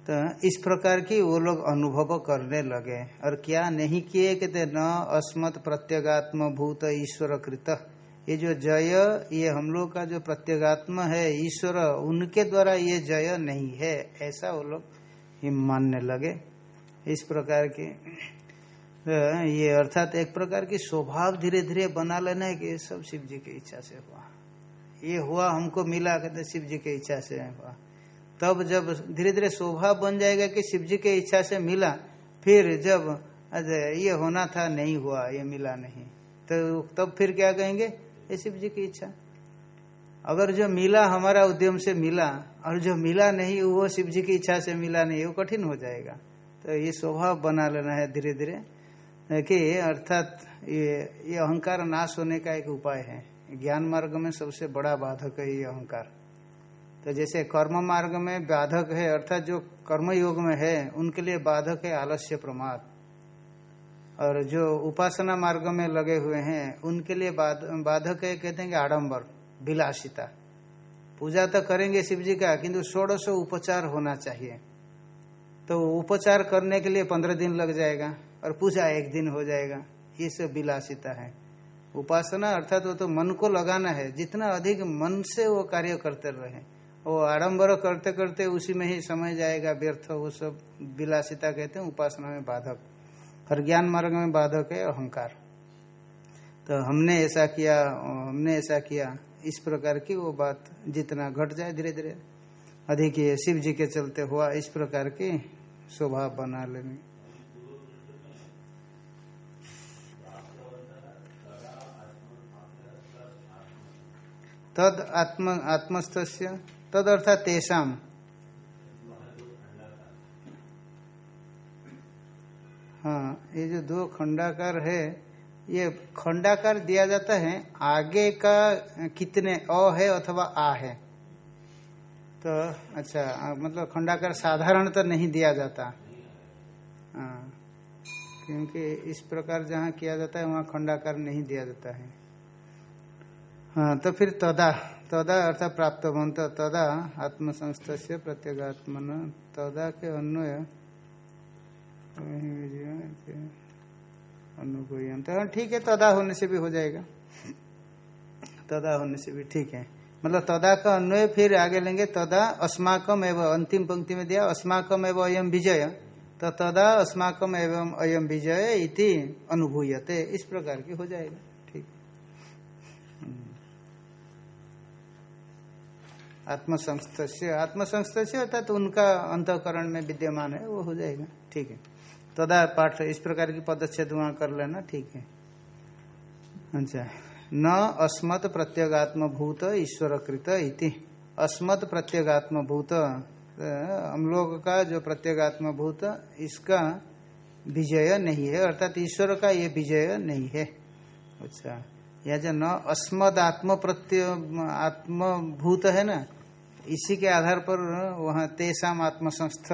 तो इस प्रकार की वो लोग अनुभव करने लगे। और क्या नहीं किए कहते न अस्मत् प्रत्यगात्म भूत ईश्वर कृत। ये जो जय, ये हम लोग का जो प्रत्यगात्म है ईश्वर, उनके द्वारा ये जय नहीं है, ऐसा वो लोग मानने लगे। इस प्रकार की ये अर्थात एक प्रकार की स्वभाव धीरे धीरे बना लेना है कि सब शिव जी की इच्छा से हुआ। ये हुआ, हमको मिला, कहते शिव जी की इच्छा से हुआ। तब जब धीरे धीरे स्वभाव बन जाएगा कि शिव जी की इच्छा से मिला, फिर जब ये होना था, नहीं हुआ, ये मिला नहीं तो तब फिर क्या कहेंगे? ये शिव जी की इच्छा। अगर जो मिला हमारा उद्यम से मिला, और जो मिला नहीं, वो शिव जी की इच्छा से मिला नहीं, वो कठिन हो जाएगा। तो ये स्वभाव बना लेना है धीरे धीरे कि अर्थात ये ये अहंकार नाश होने का एक उपाय है। ज्ञान मार्ग में सबसे बड़ा बाधक है ये अहंकार। तो जैसे कर्म मार्ग में बाधक है, अर्थात जो कर्म योग में है, उनके लिए बाधक है आलस्य प्रमाद। और जो उपासना मार्ग में लगे हुए हैं, उनके लिए बाधक है, कहते हैं कि आडम्बर विलासिता। पूजा तो करेंगे शिव जी का, किंतु षोड़श उपचार होना चाहिए। तो उपचार करने के लिए पंद्रह दिन लग जाएगा और पूजा एक दिन हो जाएगा। ये सब विलासिता है। उपासना अर्थात वो तो मन को लगाना है। जितना अधिक मन से वो कार्य करते रहे, वो आडम्बर करते करते उसी में ही समय जाएगा, व्यर्थ वो सब विलासिता कहते हैं उपासना में बाधक। और ज्ञान मार्ग में बाधक है अहंकार। तो हमने ऐसा किया, हमने ऐसा किया। इस प्रकार की वो बात जितना घट जाए धीरे धीरे अधिक ये शिव जी के चलते हुआ इस प्रकार की स्वभाव बना लेने। तद आत्म आत्मस्थ तद अर्थात तेषाम हाँ ये जो दो खंडाकार है, ये खंडाकार दिया जाता है, आगे का कितने अ है अथवा आ है। तो अच्छा मतलब खंडाकार साधारण तो नहीं दिया जाता। हाँ क्योंकि इस प्रकार जहाँ किया जाता है, वहाँ खंडाकार नहीं दिया जाता है। हाँ तो फिर तदा तदा अर्थात प्राप्त बंत तदा आत्मसंस्थ से तदा के अन्वय अनुगोयंत हाँ ठीक है, तदा होने से भी हो जाएगा। तदा होने से भी ठीक है। मतलब तदा का अन्वय फिर आगे लेंगे, तदा अस्माकम एवं, अंतिम पंक्ति में दिया, अस्माकम एवं अयम विजय। तो तदा अस्माकम एवं अयम विजय इति अनुभूयते। इस प्रकार की हो जाएगा। आत्मसंस्थ से आत्मसंस्थ अर्थात तो उनका अंतकरण में विद्यमान है, वो हो जाएगा। ठीक है। तदा पाठ, इस प्रकार की पदच्छेद वहाँ कर लेना, ठीक है। अच्छा। न अस्मत् प्रत्यगात्म भूत ईश्वर कृत इति। अस्मत् प्रत्यगात्म भूत हम लोग का जो प्रत्यगात्म भूत इसका विजय नहीं है, अर्थात ईश्वर का ये विजय नहीं है। अच्छा या जो न अस्मद आत्म प्रत्य, आत्मभूत है ना, इसी के आधार पर वहाँ तेसाम आत्मसंस्थ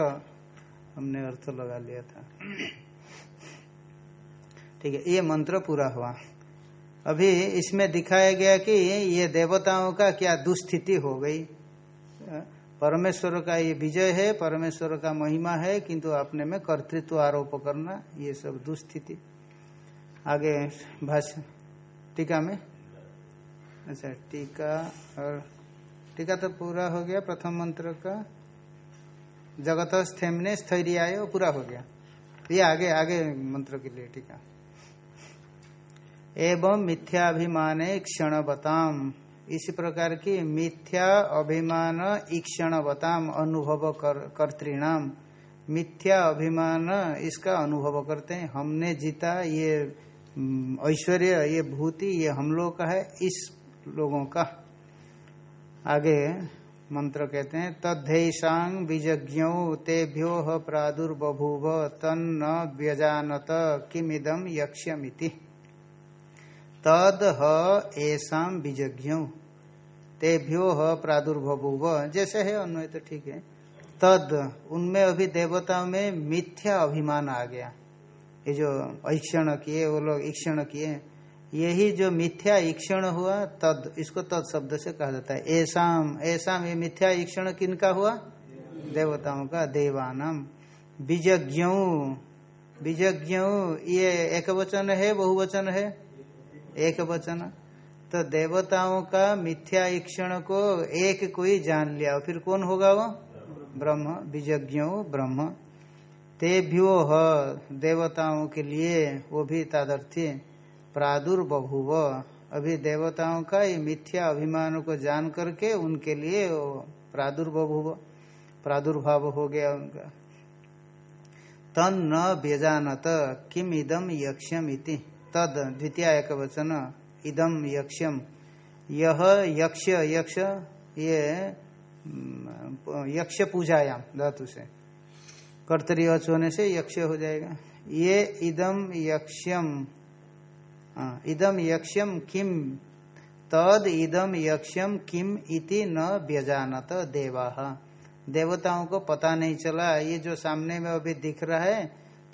हमने अर्थ लगा लिया था। ठीक है, ये मंत्र पूरा हुआ। अभी इसमें दिखाया गया कि ये देवताओं का क्या दुस्थिति हो गई। परमेश्वर का ये विजय है, परमेश्वर का महिमा है, किंतु अपने में कर्तृत्व आरोप करना, ये सब दुस्थिति। आगे भाषण टीका में? अच्छा टीका और टीका तो पूरा हो गया, प्रथम मंत्र का। जगत स्थेमने स्थैर्य वो पूरा हो गया। ये आगे आगे मंत्र के लिए टीका। एवं मिथ्याभिमान क्षणवताम। इसी प्रकार की मिथ्या अभिमान ईक्षणवताम अनुभव कर, कर्तृणाम। मिथ्या अभिमान इसका अनुभव करते हैं। हमने जीता ये ऐश्वर्य ये भूति ये हम लोग का है इस लोगों का। आगे मंत्र कहते हैं तद्धेषांग बीजज्ञो तेभ्यो प्रादुर्बभूव तन्न व्यजानत किमिदम यक्ष्यमिति। तद ऐसा बीजज्ञ। तेभ्यो प्रादुर्बभूव जैसे है अन्वय तो ठीक है। तद, उनमें अभी देवताओं में मिथ्या अभिमान आ गया। ये जो ईक्षण किए, वो लोग ईक्षण किए। यही जो मिथ्या ईक्षण हुआ, तद, इसको तद शब्द से कहा जाता है। ऐसाम ऐसाम ये मिथ्या ईक्षण किनका हुआ? देवताओं का देवानम बीजज्ञ बीजज्ञ, ये एक वचन है, बहुवचन है। एक वचन तो देवताओं का मिथ्या ईक्षण को एक कोई जान लिया। फिर कौन होगा वो? ब्रह्म, बीजज्ञ, ब्रह्म। तेभ्यो देवताओं के लिए वो भी तादर्थी। प्रादुर्बभुव। अभी देवताओं का ये मिथ्या अभिमान को जान करके उनके लिए वो प्रादुर्बभुव, प्रादुर्भाव हो गया उनका। तन न व्यजानत किम इदम यक्ष्यम इति तद द्वितीय एक वचन इदम यक्ष्यम यह यक्ष यक्ष, ये यक्ष पूजायाम धातु से कर्तरी अच होने से यक्ष हो जाएगा। ये इदम यक्ष्यम इदम यक्ष्यम किम तद इदम यक्ष्यम किम इति न व्यजानत देवा। देवताओं को पता नहीं चला। ये जो सामने में अभी दिख रहा है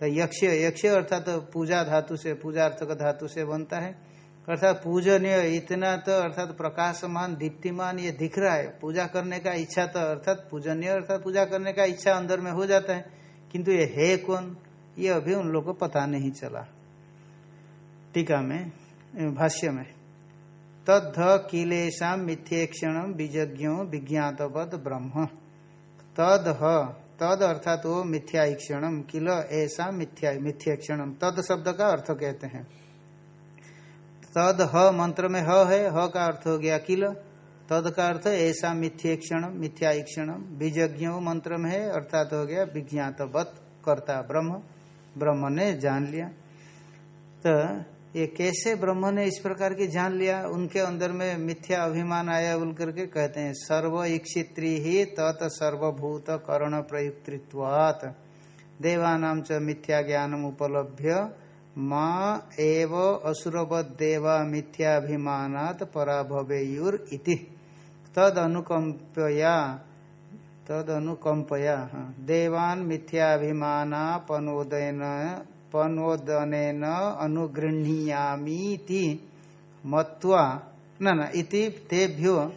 तो यक्ष यक्ष अर्थात तो पूजा धातु से पूजार्थ का धातु से बनता है। अर्थात पूजनीय, इतना तो अर्थात प्रकाशमान, दीप्तिमान ये दिख रहा है। पूजा करने का इच्छा तो अर्थात पूजनीय, अर्थात पूजा करने का इच्छा अंदर में हो जाता है। किंतु ये है कौन? ये अभी उन लोग को पता नहीं चला। टीका में भाष्य में, तद्ध किलेशा मिथ्येक्षण बीजज्ञो विज्ञातवद ब्रह्म। तद तद अर्थात वो मिथ्याक्षणम किल ऐसा मिथ्या मिथ्यक्षणम तद शब्द का अर्थ कहते हैं। तद ह मंत्र में ह है, ह का अर्थ हो गया किल। तद का अर्थ ऐसा मिथ्येक्षण मिथ्याक्षण बीजज्ञ मंत्र में है, अर्थात हो गया विज्ञातवत करता ब्रह्म। ब्रह्म ने जान लिया। तो ये कैसे ब्रह्म ने इस प्रकार की जान लिया? उनके अंदर में मिथ्या अभिमान आया बोल करके कहते हैं सर्व इक्षित्री ही तत् सर्वभूत करण प्रयुक्तवात देवानाम च मिथ्या ज्ञानम उपलभ्य। माँ एव असुरवत देवा मिथ्याभिमानात पराभवेयुर इति। तद अनुकंपया तद अनुकंपया हाँ, देवान मिथ्याभिमानापनोदयन पनोदन अनुगृह्णीयामीति मत्वा, न न, इति तेभ्यो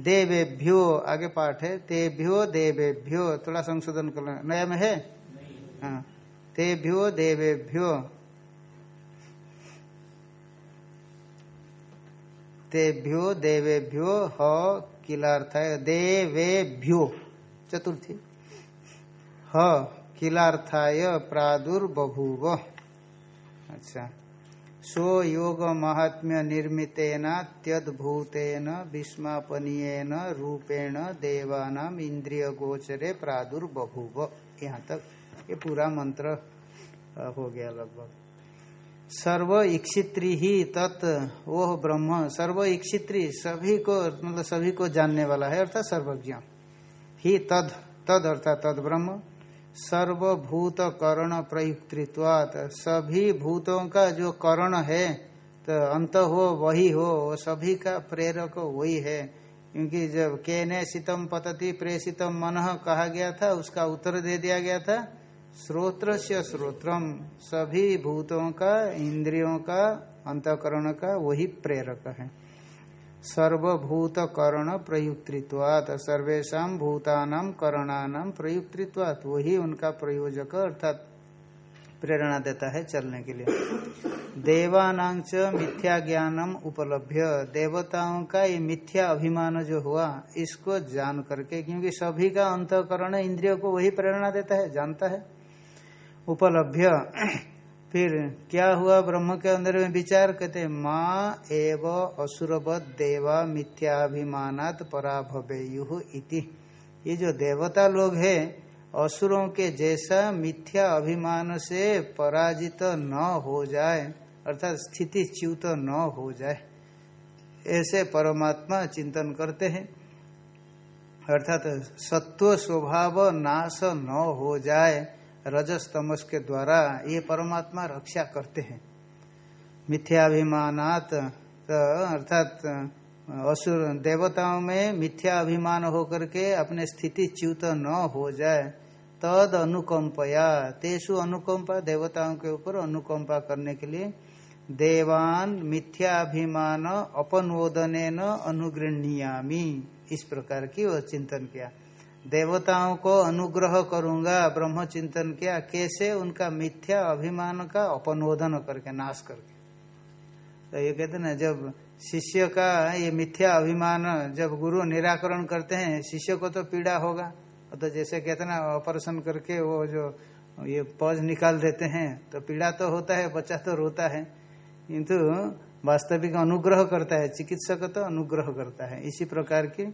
देवेभ्यो, आगे पाठ है, तेभ्यो देवेभ्यो, थोड़ा संशोधन कर नया में है? हाँ तेभ्यो देवेभ्यो तेभ्यो देवेभ्यो, ह किलार्थ है, देवेभ्यो, चतुर्थी, ह किलार्थाय प्रादुर्बभूव। अच्छा। सो योग महात्म्य निर्मितेन त्यदूतेन विस्मापनीयन, रूपेण देवानाम इंद्रिय गोचरे प्रादुर्बभूव। यहाँ तक ये पूरा मंत्र हो गया लगभग। सर्व इक्षित्री ही तत् वो ब्रह्म, सर्व इक्षित्री सभी को मतलब सभी को जानने वाला है, अर्थात सर्वज्ञ। ही तद तद अर्थात तद ब्रह्म सर्वभूत करण प्रयुक्तवात सभी भूतों का जो करण है तो अंत हो, वही हो सभी का प्रेरक वही है। क्योंकि जब के ने शीतम पतति प्रेषितम मन कहा गया था, उसका उत्तर दे दिया गया था श्रोत्र से श्रोत्रम। सभी भूतों का, इंद्रियों का, अंतकरण का, वही प्रेरक है। सर्वभूत करण प्रयुक्तवात सर्वेशा भूतानाम करणानाम प्रयुक्तवात वही उनका प्रयोजक अर्थात प्रेरणा देता है चलने के लिए। देवानांच मिथ्या ज्ञानम उपलब्ध देवताओं का ये मिथ्या अभिमान जो हुआ, इसको जान करके, क्योंकि सभी का अंतकरण इंद्रियों को वही प्रेरणा देता है, जानता है। उपलब्ध फिर क्या हुआ? ब्रह्म के अंदर में विचार कहते माँ एव असुरवत देवा मिथ्याभिमानात पराभवेयु इति। ये जो देवता लोग हैं, असुरों के जैसा मिथ्या अभिमान से पराजित न हो जाए, अर्थात स्थिति च्युत न हो जाए, ऐसे परमात्मा चिंतन करते हैं। अर्थात सत्व स्वभाव नाश न हो जाए रजस तमस के द्वारा ये परमात्मा रक्षा करते हैं। मिथ्याभिमानात तो अर्थात, असुर देवताओं में मिथ्या अभिमान होकर के अपने स्थिति च्युत न हो जाए, तद अनुकंपया, तेसु अनुकंपा, देवताओं के ऊपर अनुकंपा करने के लिए देवान मिथ्याभिमान अपनोदन अनुगृहणीयामी। इस प्रकार की वह चिंतन किया। देवताओं को अनुग्रह करूँगा ब्रह्म चिंतन किया, कैसे उनका मिथ्या अभिमान का अपनोदन करके, नाश करके। तो ये कहते ना, जब शिष्य का ये मिथ्या अभिमान, जब गुरु निराकरण करते हैं, शिष्य को तो पीड़ा होगा। तो जैसे कहते ना, ऑपरेशन करके वो जो ये पौज निकाल देते हैं तो पीड़ा तो होता है, बच्चा तो रोता है। किंतु वास्तविक अनुग्रह करता है, चिकित्सक तो अनुग्रह करता है। इसी प्रकार की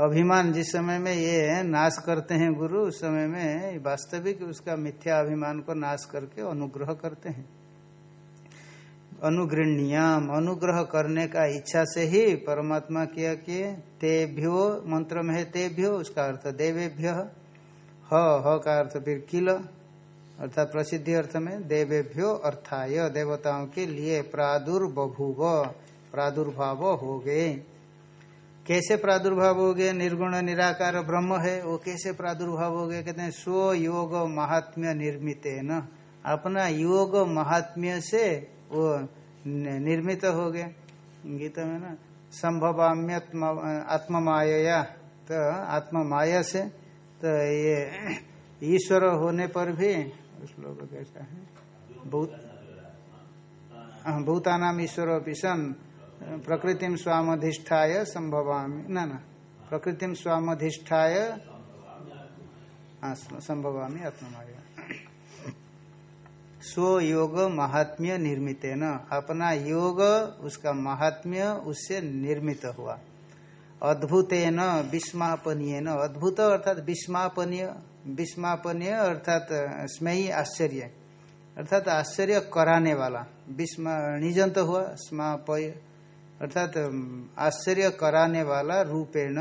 अभिमान जिस समय में ये नाश करते हैं गुरु, उस समय में वास्तविक उसका मिथ्या अभिमान को नाश करके अनुग्रह करते हैं। अनुगृहणियाम, अनुग्रह करने का इच्छा से ही परमात्मा किया कि तेभ्यो मंत्र में है तेभ्यो, उसका अर्थ देवेभ्य, ह का अर्थ फिर किल अर्थात प्रसिद्धि अर्थ में देवेभ्यो अर्थाय, देवताओं के लिए प्रादुर्बभुव, प्रादुर्भाव हो गए। कैसे प्रादुर्भाव हो गए निर्गुण, निराकार, ब्रह्म है, वो कैसे प्रादुर्भाव हो गए कहते हैं, स्व योग महात्म्य निर्मित है न। अपना योग महात्म्य से वो निर्मित हो गए गीता में ना संभवाम्य आत्म माया तो आत्म माया से तो ये ईश्वर होने पर भी श्लोक कैसा है, भूत भूतानाम ईश्वर पिशन प्रकृतिम स्वामधिष्ठाय संभवामी। ना ना। प्रकृतिम स्वामधिष्ठाय संभवामी आत्ममाया स्व योग महात्म्य निर्मित न अपना योग, उसका महात्म्य, उससे निर्मित हुआ। अद्भुत न विस्मापनीय न अद्भुत अर्थात विस्मापनीय विस्मापनीय अर्थात स्मयी आश्चर्य। अर्थात आश्चर्य कराने वाला। विस्मा निजंत हुआ, स्मापय अर्थात आश्चर्य कराने वाला रूपेण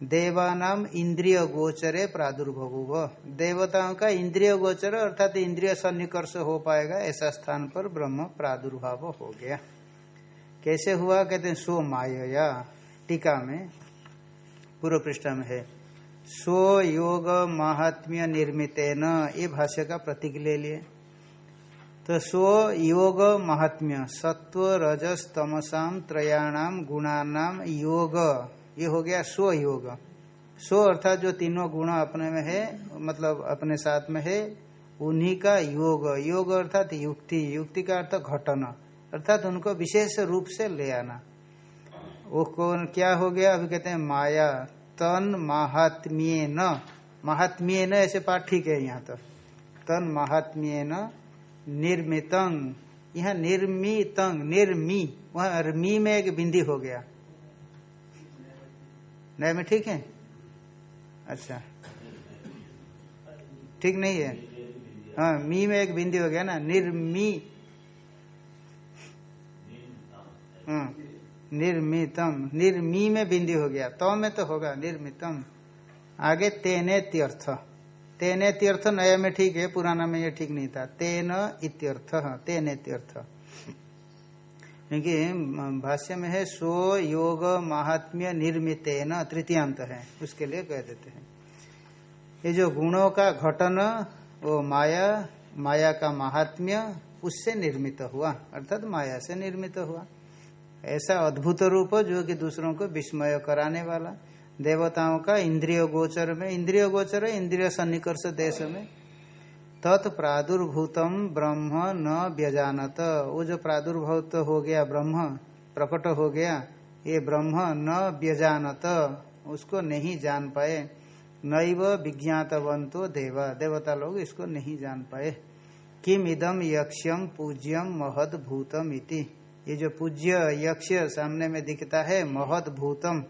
देवानाम इंद्रिय गोचरे प्रादुर्भव देवताओं का इंद्रिय गोचर अर्थात इंद्रिय सन्निकर्ष हो पाएगा, ऐसा स्थान पर ब्रह्म प्रादुर्भाव हो गया। कैसे हुआ? कहते हैं सो माया टीका में, पूर्व पृष्ठ में है। सो योग महात्म्य निर्मित न ये भाष्य का प्रतीक ले लिए। तो सो योग महात्म्य सत्व रजस तमसाम त्रयाणाम गुणानाम योग। ये हो गया स्व योग। स्व अर्थात जो तीनों गुण अपने में है मतलब अपने साथ में है, उन्हीं का योग। योग अर्थात युक्ति। युक्ति का अर्थ घटन। अर्थात उनको विशेष रूप से ले आना। वो कौन, क्या हो गया? अभी कहते हैं माया। तन महात्म्य न महात्म्य न ऐसे पाठ ठीक है यहाँ तो। तन महात्म्य न निर्मितंग यहाँ निर्मितंग निर्मी। वहाँ मी में एक बिंदी हो गया। नए में ठीक है? अच्छा। ठीक नहीं है? हाँ मी में एक बिंदी हो गया ना। निर्मी। हाँ निर्मितम निर्मी में बिंदी हो गया। तो में तो होगा निर्मितम आगे तेने तीर्थ। तेने तीर्थ नया में ठीक है, पुराना में ये ठीक नहीं था। तेन इत्यर्थ तेने तीर्थ क्योंकि भाष्य में है, सो योग महात्म्य निर्मितेन, तृतीयांत है। उसके लिए कह देते हैं। ये जो गुणों का घटन, वो माया माया का महात्म्य, उससे निर्मित हुआ। अर्थात माया से निर्मित हुआ। ऐसा अद्भुत रूप जो कि दूसरों को विस्मय कराने वाला। देवताओं का इंद्रिय गोचर में, इंद्रिय गोचर है, इंद्रिय सन्निकर्ष देश में। तत्प्रादुर्भूतम ब्रह्म न व्यजानत। वो जो प्रादुर्भूत हो गया, ब्रह्म, प्रकट हो गया, ये ब्रह्म न व्यजानत, उसको नहीं जान पाए। नैव विज्ञातवंतो देवा। देवता लोग इसको नहीं जान पाए। किम इदम यक्षम पूज्यम महद भूतम इति ये जो पूज्य यक्ष सामने में दिखता है महद भूतम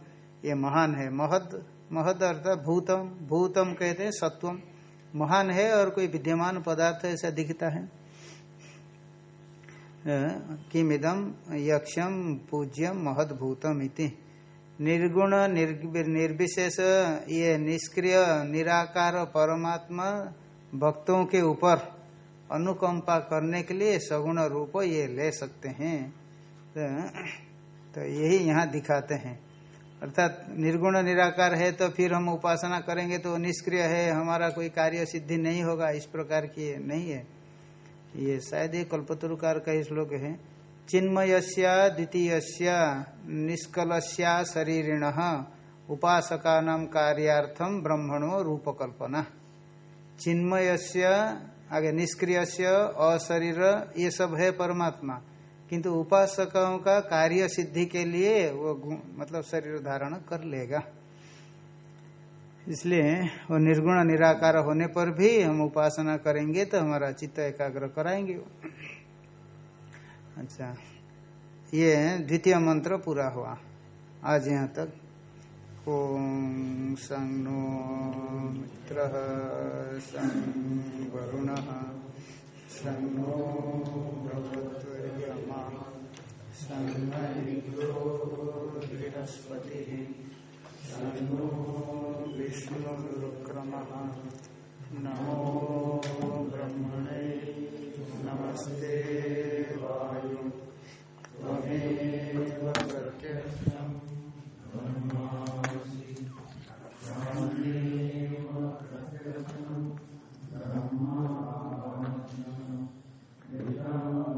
ये महान है। महद महद अर्थात भूतम भूतम कहते हैं सत्वम। महान है और कोई विद्यमान पदार्थ ऐसा दिखता है। किम इदम यक्षम पूज्यम महद भूतम इति। निर्गुण निर्विशेष, ये निष्क्रिय, निराकार परमात्मा भक्तों के ऊपर अनुकंपा करने के लिए सगुण रूप ये ले सकते हैं। तो यही यहाँ दिखाते हैं। अर्थात निर्गुण निराकार है तो फिर हम उपासना करेंगे तो निष्क्रिय है, हमारा कोई कार्य सिद्धि नहीं होगा, इस प्रकार की नहीं है। ये शायद ये कल्पतरुकार का श्लोक है। चिन्मयस्या द्वितीय निष्कलस्या, शरीरिण उपासका नाम कार्यार्थम ब्रह्मणो रूपकल्पना। चिन्मयस्य, आगे निष्क्रिय अशरीर, ये सब है परमात्मा। किंतु उपासकों का कार्य सिद्धि के लिए वो मतलब शरीर धारण कर लेगा। इसलिए वो निर्गुण निराकार होने पर भी हम उपासना करेंगे तो हमारा चित्त एकाग्र कराएँगे। अच्छा ये द्वितीय मंत्र पूरा हुआ। आज यहाँ तक। ओम संग मित्र संग वरुण सन्नो भगवत्मा सन्नो बृहस्पति सन्नो विष्णुक्रम नमो ब्रह्मणे नमस्ते वायु